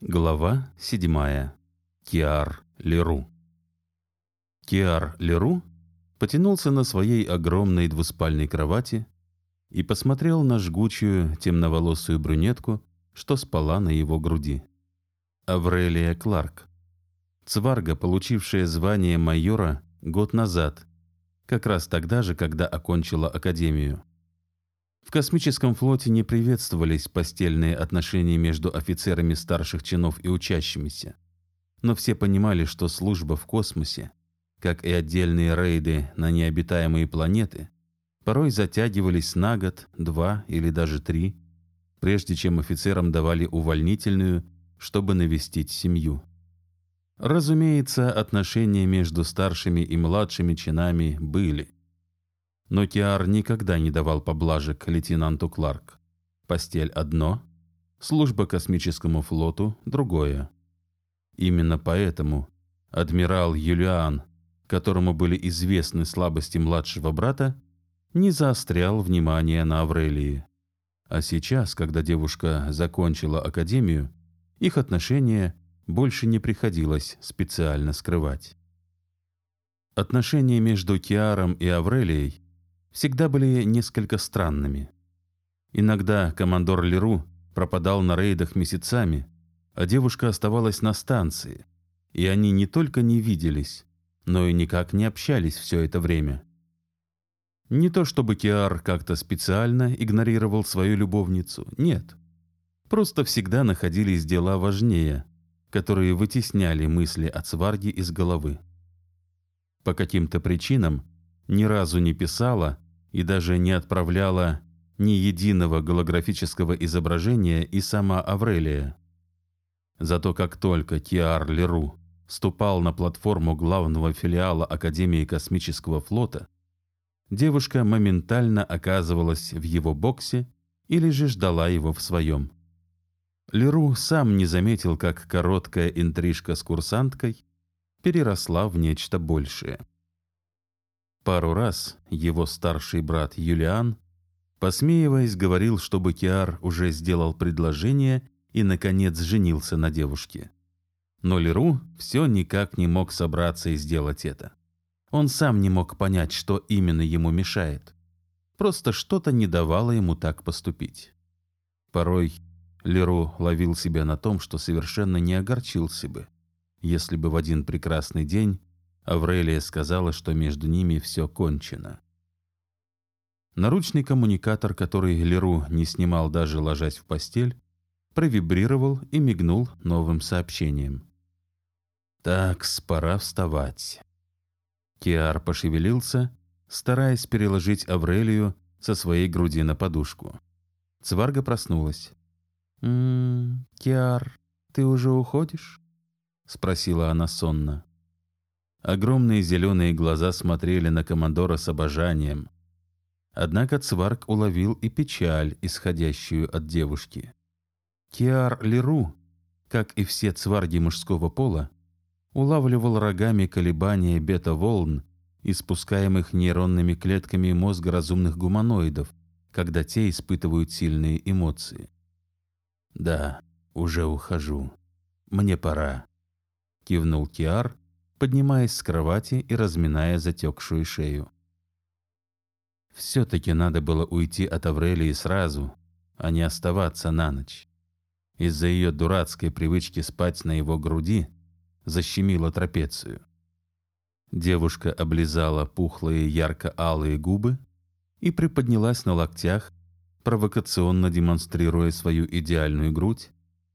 Глава 7. Киар Леру. Киар Леру потянулся на своей огромной двуспальной кровати и посмотрел на жгучую темноволосую брюнетку, что спала на его груди. Аврелия Кларк. Цварга, получившая звание майора год назад, как раз тогда же, когда окончила академию. В космическом флоте не приветствовались постельные отношения между офицерами старших чинов и учащимися. Но все понимали, что служба в космосе, как и отдельные рейды на необитаемые планеты, порой затягивались на год, два или даже три, прежде чем офицерам давали увольнительную, чтобы навестить семью. Разумеется, отношения между старшими и младшими чинами были. Но Киар никогда не давал поблажек лейтенанту Кларк. Постель одно, служба космическому флоту другое. Именно поэтому адмирал Юлиан, которому были известны слабости младшего брата, не заострял внимание на Аврелии. А сейчас, когда девушка закончила академию, их отношения больше не приходилось специально скрывать. Отношения между Киаром и Аврелией всегда были несколько странными. Иногда командор Леру пропадал на рейдах месяцами, а девушка оставалась на станции, и они не только не виделись, но и никак не общались все это время. Не то чтобы Киар как-то специально игнорировал свою любовницу, нет. Просто всегда находились дела важнее, которые вытесняли мысли от сварги из головы. По каким-то причинам ни разу не писала и даже не отправляла ни единого голографического изображения и сама Аврелия. Зато как только Киар Леру ступал на платформу главного филиала Академии космического флота, девушка моментально оказывалась в его боксе или же ждала его в своем. Леру сам не заметил, как короткая интрижка с курсанткой переросла в нечто большее. Пару раз его старший брат Юлиан, посмеиваясь, говорил, чтобы Киар уже сделал предложение и, наконец, женился на девушке. Но Леру все никак не мог собраться и сделать это. Он сам не мог понять, что именно ему мешает. Просто что-то не давало ему так поступить. Порой Леру ловил себя на том, что совершенно не огорчился бы, если бы в один прекрасный день Аврелия сказала, что между ними все кончено. Наручный коммуникатор, который Леру не снимал даже ложась в постель, провибрировал и мигнул новым сообщением. «Так, пора вставать». Киар пошевелился, стараясь переложить Аврелию со своей груди на подушку. Цварга проснулась. «М-м, Киар, ты уже уходишь?» — спросила она сонно. Огромные зеленые глаза смотрели на командора с обожанием. Однако Цварк уловил и печаль, исходящую от девушки. Киар Леру, как и все цварги мужского пола, улавливал рогами колебания бета-волн, испускаемых нейронными клетками мозга разумных гуманоидов, когда те испытывают сильные эмоции. «Да, уже ухожу. Мне пора», — кивнул Киар, поднимаясь с кровати и разминая затекшую шею. Все-таки надо было уйти от Аврелии сразу, а не оставаться на ночь. Из-за ее дурацкой привычки спать на его груди защемила трапецию. Девушка облизала пухлые ярко-алые губы и приподнялась на локтях, провокационно демонстрируя свою идеальную грудь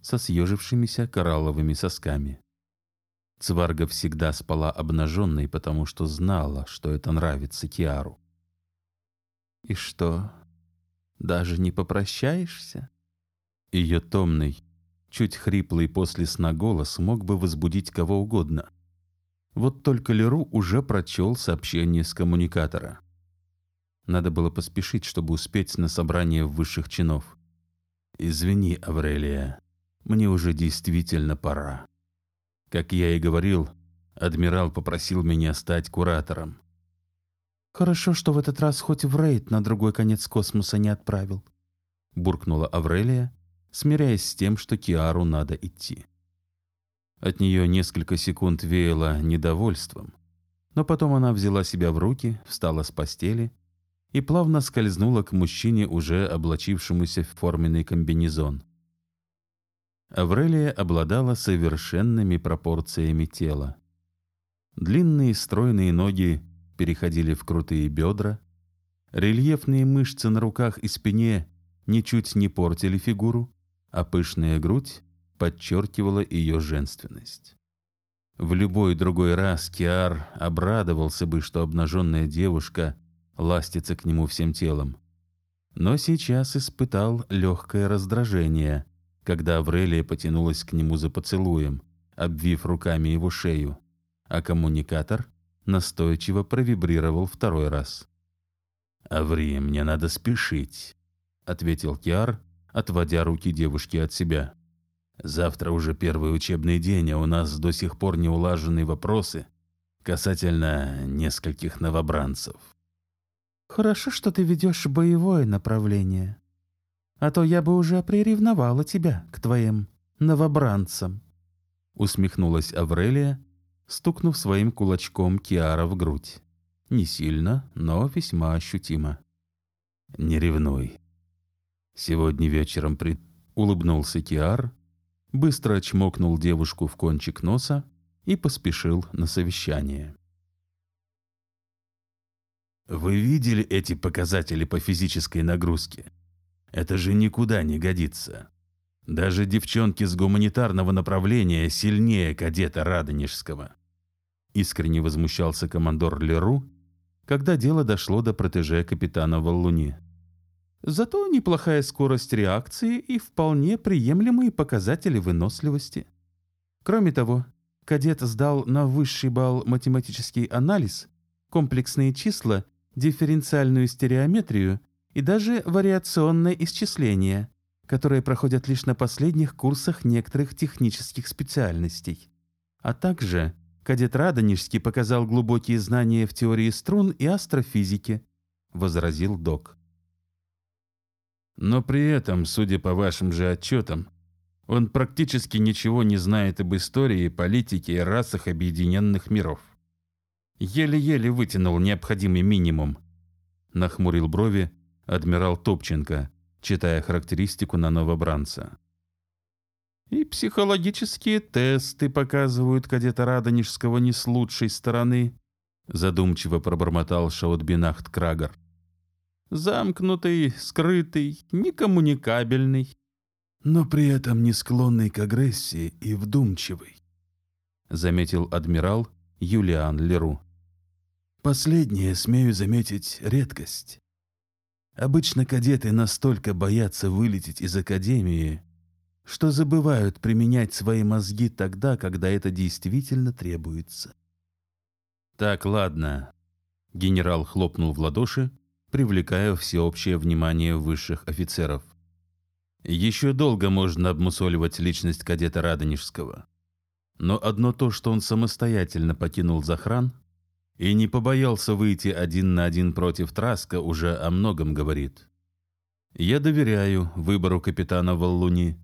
со съежившимися коралловыми сосками. Цварга всегда спала обнаженной, потому что знала, что это нравится Киару. «И что, даже не попрощаешься?» Ее томный, чуть хриплый после сна голос мог бы возбудить кого угодно. Вот только Леру уже прочел сообщение с коммуникатора. Надо было поспешить, чтобы успеть на собрание высших чинов. «Извини, Аврелия, мне уже действительно пора». Как я и говорил, адмирал попросил меня стать куратором. «Хорошо, что в этот раз хоть в рейд на другой конец космоса не отправил», — буркнула Аврелия, смиряясь с тем, что Киару надо идти. От нее несколько секунд веяло недовольством, но потом она взяла себя в руки, встала с постели и плавно скользнула к мужчине, уже облачившемуся в форменный комбинезон. Аврелия обладала совершенными пропорциями тела. Длинные стройные ноги переходили в крутые бедра, рельефные мышцы на руках и спине ничуть не портили фигуру, а пышная грудь подчеркивала ее женственность. В любой другой раз Киар обрадовался бы, что обнаженная девушка ластится к нему всем телом. Но сейчас испытал легкое раздражение, когда Аврелия потянулась к нему за поцелуем, обвив руками его шею, а коммуникатор настойчиво провибрировал второй раз. «Аври, мне надо спешить», — ответил Киар, отводя руки девушки от себя. «Завтра уже первый учебный день, а у нас до сих пор не улажены вопросы касательно нескольких новобранцев». «Хорошо, что ты ведешь боевое направление. А то я бы уже приревновала тебя к твоим новобранцам», — усмехнулась Аврелия, стукнув своим кулачком Киара в грудь. Не сильно, но весьма ощутимо. «Не ревнуй. Сегодня вечером при...» Улыбнулся Киар, быстро чмокнул девушку в кончик носа и поспешил на совещание. «Вы видели эти показатели по физической нагрузке? Это же никуда не годится. Даже девчонки с гуманитарного направления сильнее кадета Радонежского». Искренне возмущался командор Леру, когда дело дошло до протеже капитана Валлуни. Зато неплохая скорость реакции и вполне приемлемые показатели выносливости. Кроме того, кадет сдал на высший балл математический анализ, комплексные числа, дифференциальную стереометрию и даже вариационное исчисление, которые проходят лишь на последних курсах некоторых технических специальностей. А также кадет Радонежский показал глубокие знания в теории струн и астрофизике, возразил док. Но при этом, судя по вашим же отчетам, он практически ничего не знает об истории, политике и расах объединенных миров. Еле-еле вытянул необходимый минимум. Нахмурил брови адмирал Топченко, читая характеристику на новобранца. И психологические тесты показывают кадета Радонежского не с лучшей стороны, задумчиво пробормотал Шаутбинахт Крагер замкнутый, скрытый, некоммуникабельный, но при этом не склонный к агрессии и вдумчивый, заметил адмирал Юлиан Леру. Последнее, смею заметить, редкость. Обычно кадеты настолько боятся вылететь из академии, что забывают применять свои мозги тогда, когда это действительно требуется. «Так, ладно», — генерал хлопнул в ладоши, привлекая всеобщее внимание высших офицеров. Еще долго можно обмусоливать личность кадета Радонежского. Но одно то, что он самостоятельно покинул Захран и не побоялся выйти один на один против Траска, уже о многом говорит. Я доверяю выбору капитана Валлуни.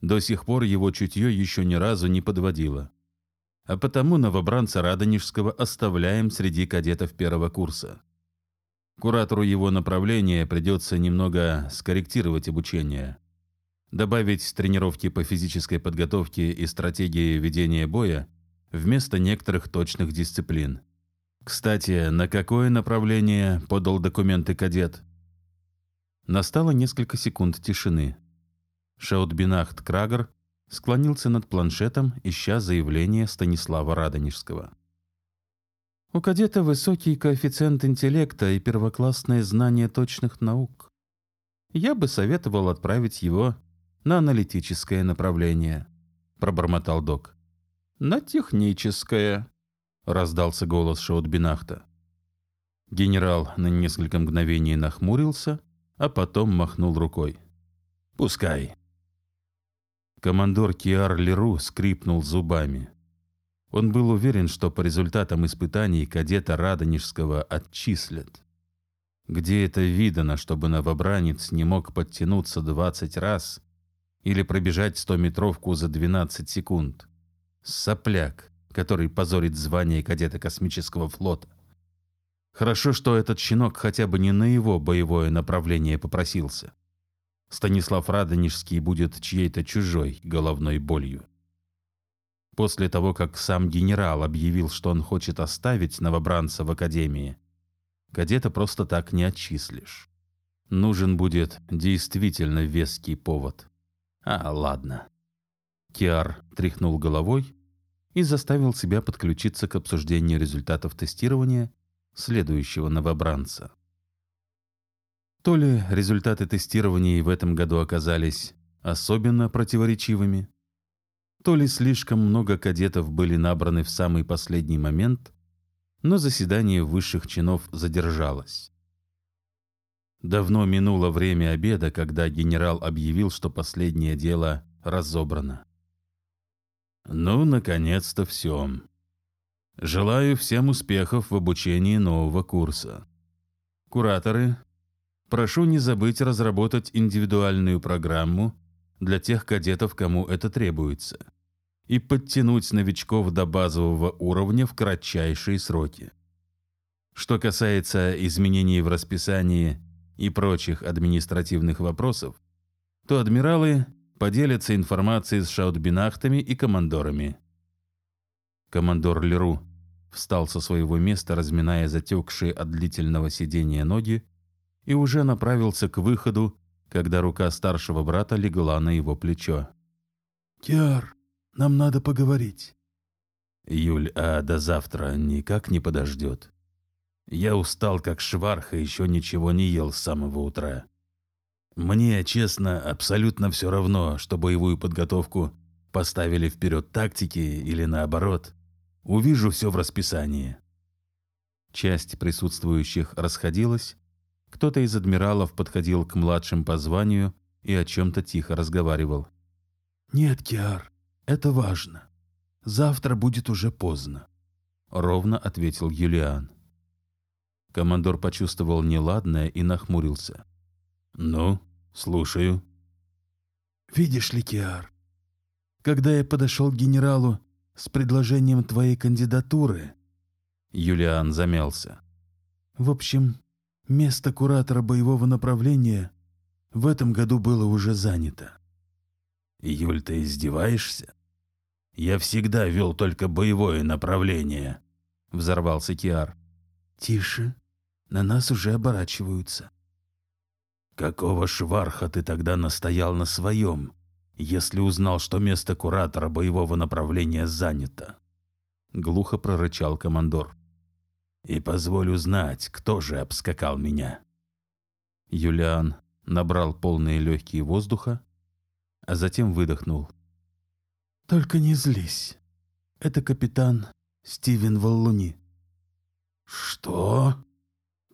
До сих пор его чутье еще ни разу не подводило. А потому новобранца Радонежского оставляем среди кадетов первого курса. Куратору его направления придется немного скорректировать обучение, добавить тренировки по физической подготовке и стратегии ведения боя вместо некоторых точных дисциплин. Кстати, на какое направление подал документы кадет? Настало несколько секунд тишины. Шаутбинахт Крагер склонился над планшетом, ища заявление Станислава Радонежского. У кадета высокий коэффициент интеллекта и первоклассное знание точных наук. Я бы советовал отправить его на аналитическое направление, пробормотал док. На техническое, раздался голос Шаутбинахта. Генерал на несколько мгновений нахмурился, а потом махнул рукой. «Пускай». Командор Киар Леру скрипнул зубами. Он был уверен, что по результатам испытаний кадета Радонежского отчислят. Где это видано, чтобы новобранец не мог подтянуться 20 раз или пробежать 100-метровку за 12 секунд. Сопляк, который позорит звание кадета космического флота. Хорошо, что этот щенок хотя бы не на его боевое направление попросился. Станислав Радонежский будет чьей-то чужой головной болью. После того, как сам генерал объявил, что он хочет оставить новобранца в академии, кадета просто так не отчислишь. Нужен будет действительно веский повод. А, ладно. Киар тряхнул головой и заставил себя подключиться к обсуждению результатов тестирования следующего новобранца. То ли результаты тестирования в этом году оказались особенно противоречивыми, то ли слишком много кадетов были набраны в самый последний момент, но заседание высших чинов задержалось. Давно минуло время обеда, когда генерал объявил, что последнее дело разобрано. Ну, наконец-то все. Желаю всем успехов в обучении нового курса. Кураторы, прошу не забыть разработать индивидуальную программу для тех кадетов, кому это требуется, и подтянуть новичков до базового уровня в кратчайшие сроки. Что касается изменений в расписании и прочих административных вопросов, то адмиралы поделятся информацией с шаутбинахтами и командорами. Командор Леру встал со своего места, разминая затекшие от длительного сидения ноги, и уже направился к выходу, когда рука старшего брата легла на его плечо. «Киар, нам надо поговорить». «Юль, а до завтра никак не подождет. Я устал, как шварх, и еще ничего не ел с самого утра. Мне, честно, абсолютно все равно, что боевую подготовку поставили вперед тактики или наоборот. Увижу все в расписании». Часть присутствующих расходилась, кто-то из адмиралов подходил к младшим по званию и о чем-то тихо разговаривал. «Нет, Киар, это важно. Завтра будет уже поздно», — ровно ответил Юлиан. Командор почувствовал неладное и нахмурился. «Ну, слушаю». «Видишь ли, Киар, когда я подошел к генералу с предложением твоей кандидатуры...» Юлиан замялся. «В общем, Место куратора боевого направления в этом году было уже занято. «Юль, ты издеваешься? Я всегда вел только боевое направление», — взорвался Киар. «Тише, на нас уже оборачиваются». «Какого шварха ты тогда настоял на своем, если узнал, что место куратора боевого направления занято?» Глухо прорычал командор и позволю знать, кто же обскакал меня». Юлиан набрал полные легкие воздуха, а затем выдохнул. «Только не злись. Это капитан Стивен Валлуни». «Что?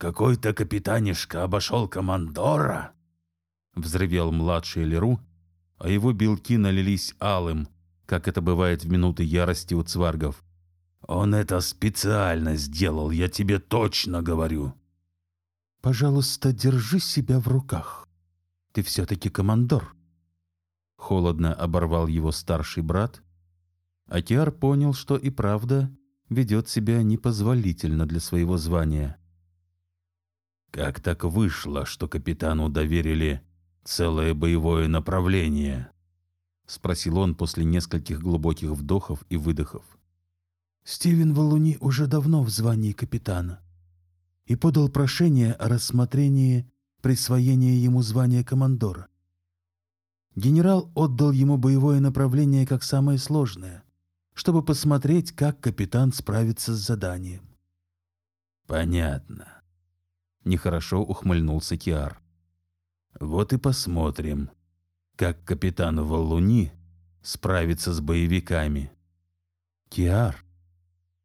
Какой-то капитанишка обошел командора?» Взревел младший Леру, а его белки налились алым, как это бывает в минуты ярости у цваргов. Он это специально сделал, я тебе точно говорю. Пожалуйста, держи себя в руках. Ты все-таки командор. Холодно оборвал его старший брат. Акиар понял, что и правда ведет себя непозволительно для своего звания. Как так вышло, что капитану доверили целое боевое направление? Спросил он после нескольких глубоких вдохов и выдохов. Стивен Валуни уже давно в звании капитана и подал прошение о рассмотрении присвоения ему звания командора. Генерал отдал ему боевое направление как самое сложное, чтобы посмотреть, как капитан справится с заданием. «Понятно», — нехорошо ухмыльнулся Киар. «Вот и посмотрим, как капитан Валуни справится с боевиками». «Киар»,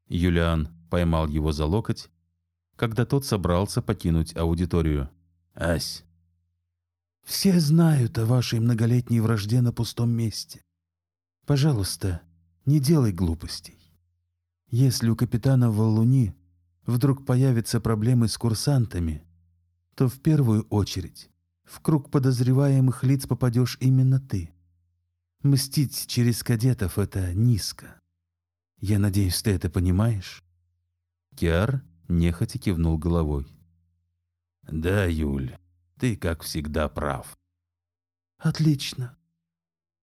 Юлиан поймал его за локоть, когда тот собрался покинуть аудиторию. «Ась!» «Все знают о вашей многолетней вражде на пустом месте. Пожалуйста, не делай глупостей. Если у капитана Валуни вдруг появятся проблемы с курсантами, то в первую очередь в круг подозреваемых лиц попадешь именно ты. Мстить через кадетов — это низко. Я надеюсь, ты это понимаешь?» Киар нехотя кивнул головой. «Да, Юль, ты, как всегда, прав». «Отлично.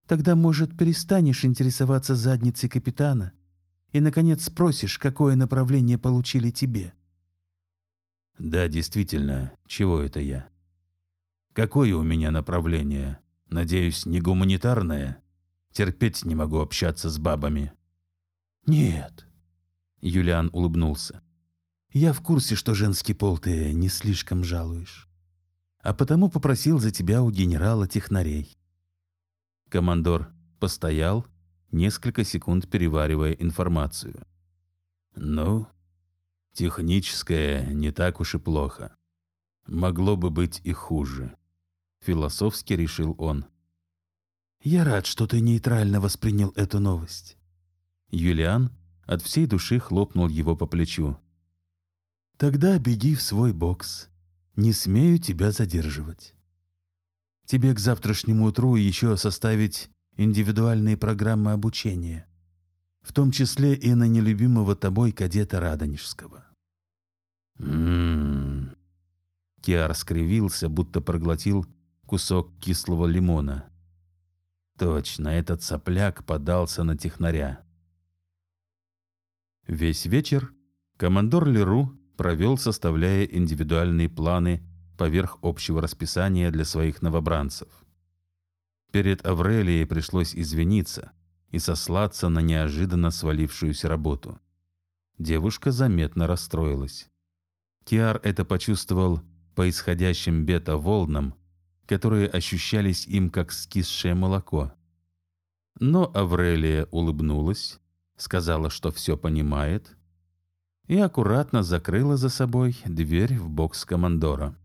Тогда, может, перестанешь интересоваться задницей капитана и, наконец, спросишь, какое направление получили тебе?» «Да, действительно, чего это я? Какое у меня направление? Надеюсь, не гуманитарное?» Терпеть не могу общаться с бабами». «Нет», — Юлиан улыбнулся. «Я в курсе, что женский пол ты не слишком жалуешь. А потому попросил за тебя у генерала технарей». Командор постоял, несколько секунд переваривая информацию. «Ну, техническое не так уж и плохо. Могло бы быть и хуже», — философски решил он. Я рад, что ты нейтрально воспринял эту новость. Юлиан от всей души хлопнул его по плечу. Тогда беги в свой бокс. Не смею тебя задерживать. Тебе к завтрашнему утру еще составить индивидуальные программы обучения, в том числе и на нелюбимого тобой кадета Радонежского. Ммм. Киар скривился, будто проглотил кусок кислого лимона. Точно, этот сопляк подался на технаря. Весь вечер командор Леру провел, составляя индивидуальные планы поверх общего расписания для своих новобранцев. Перед Аврелией пришлось извиниться и сослаться на неожиданно свалившуюся работу. Девушка заметно расстроилась. Киар это почувствовал по исходящим бета-волнам, которые ощущались им как скисшее молоко. Но Аврелия улыбнулась, сказала, что все понимает, и аккуратно закрыла за собой дверь в бокс командора.